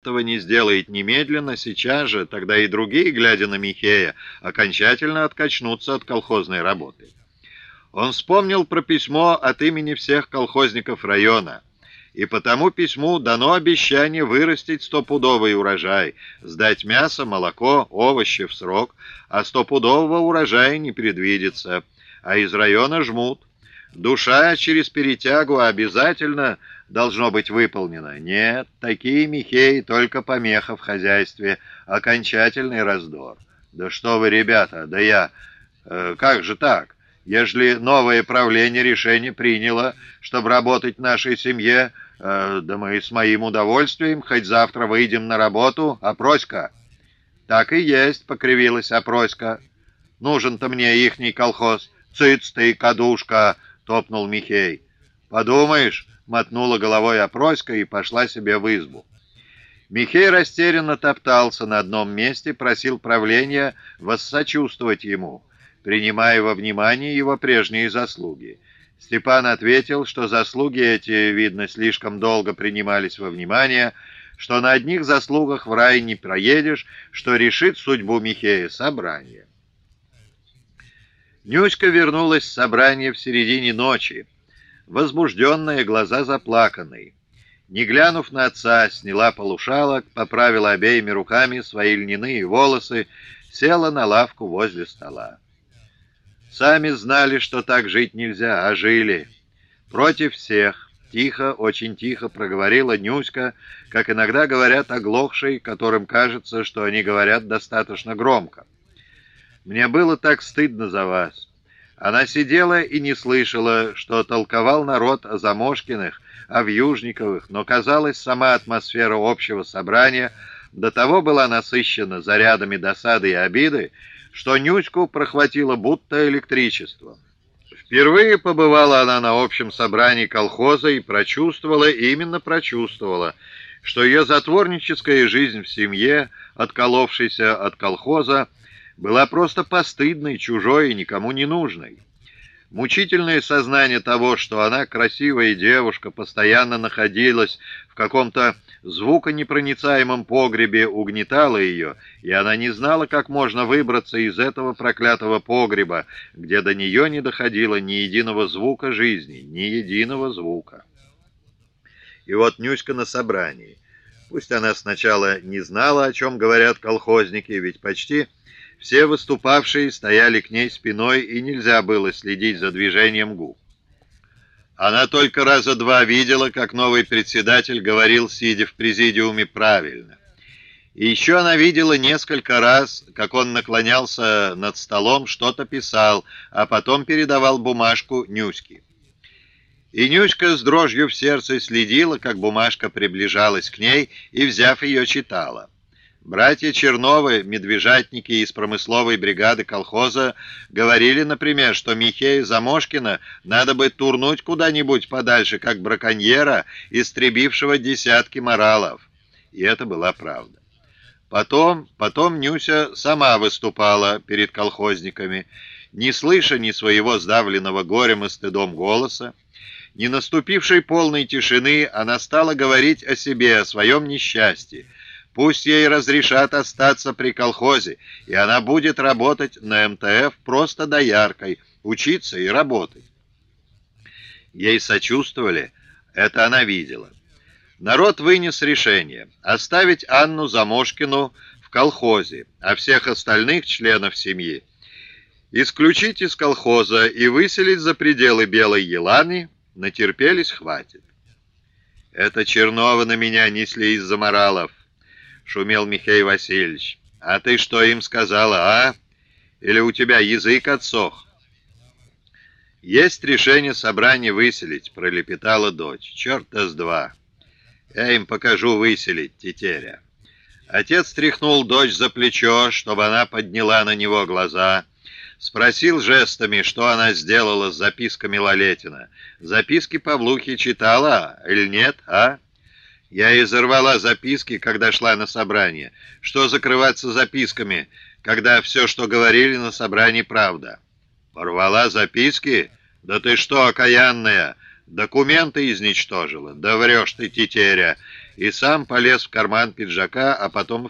этого не сделает немедленно, сейчас же, тогда и другие, глядя на Михея, окончательно откачнутся от колхозной работы. Он вспомнил про письмо от имени всех колхозников района, и по тому письму дано обещание вырастить стопудовый урожай, сдать мясо, молоко, овощи в срок, а стопудового урожая не предвидится, а из района жмут. Душа через перетягу обязательно должно быть выполнено. Нет, такие михеи только помеха в хозяйстве, окончательный раздор. Да что вы, ребята, да я... Э, как же так? Ежели новое правление решение приняло, чтобы работать нашей семье, э, да мы с моим удовольствием хоть завтра выйдем на работу, опроська. Так и есть, покривилась опроська. Нужен-то мне ихний колхоз. Цыц ты, кадушка, топнул Михей. Подумаешь, мотнула головой опроська и пошла себе в избу. Михей растерянно топтался на одном месте, просил правления воссочувствовать ему, принимая во внимание его прежние заслуги. Степан ответил, что заслуги эти, видно, слишком долго принимались во внимание, что на одних заслугах в рай не проедешь, что решит судьбу Михея собрание. Нюська вернулась с собрания в середине ночи возбужденная, глаза заплаканные. Не глянув на отца, сняла полушалок, поправила обеими руками свои льняные волосы, села на лавку возле стола. Сами знали, что так жить нельзя, а жили. Против всех. Тихо, очень тихо проговорила Нюська, как иногда говорят оглохшие, которым кажется, что они говорят достаточно громко. «Мне было так стыдно за вас. Она сидела и не слышала, что толковал народ о Замошкиных, о Вьюжниковых, но, казалось, сама атмосфера общего собрания до того была насыщена зарядами досады и обиды, что Нюську прохватило будто электричество. Впервые побывала она на общем собрании колхоза и прочувствовала, именно прочувствовала, что ее затворническая жизнь в семье, отколовшейся от колхоза, была просто постыдной, чужой и никому не нужной. Мучительное сознание того, что она, красивая девушка, постоянно находилась в каком-то звуконепроницаемом погребе, угнетало ее, и она не знала, как можно выбраться из этого проклятого погреба, где до нее не доходило ни единого звука жизни, ни единого звука. И вот Нюська на собрании. Пусть она сначала не знала, о чем говорят колхозники, ведь почти все выступавшие стояли к ней спиной, и нельзя было следить за движением губ. Она только раза два видела, как новый председатель говорил, сидя в президиуме, правильно. И еще она видела несколько раз, как он наклонялся над столом, что-то писал, а потом передавал бумажку Нюське. И Нюська с дрожью в сердце следила, как бумажка приближалась к ней, и, взяв ее, читала. Братья Черновы, медвежатники из промысловой бригады колхоза, говорили, например, что Михея Замошкина надо бы турнуть куда-нибудь подальше, как браконьера, истребившего десятки моралов. И это была правда. Потом, потом Нюся сама выступала перед колхозниками, не слыша ни своего сдавленного горем и стыдом голоса, не наступившей полной тишины, она стала говорить о себе, о своем несчастье, Пусть ей разрешат остаться при колхозе, и она будет работать на МТФ просто дояркой, учиться и работать. Ей сочувствовали, это она видела. Народ вынес решение оставить Анну Замошкину в колхозе, а всех остальных членов семьи исключить из колхоза и выселить за пределы Белой Еланы, натерпелись хватит. Это Чернова на меня несли из-за моралов шумел Михаил Васильевич. «А ты что им сказала, а? Или у тебя язык отсох?» «Есть решение собрания выселить», — пролепетала дочь. «Черт-то с два! Я им покажу выселить, тетеря». Отец тряхнул дочь за плечо, чтобы она подняла на него глаза. Спросил жестами, что она сделала с записками Лалетина. Записки Павлухи читала или нет, а? Я изорвала записки, когда шла на собрание. Что закрываться записками, когда все, что говорили на собрании, правда? Порвала записки? Да ты что, окаянная? Документы изничтожила? Да врешь ты, тетеря. и сам полез в карман пиджака, а потом в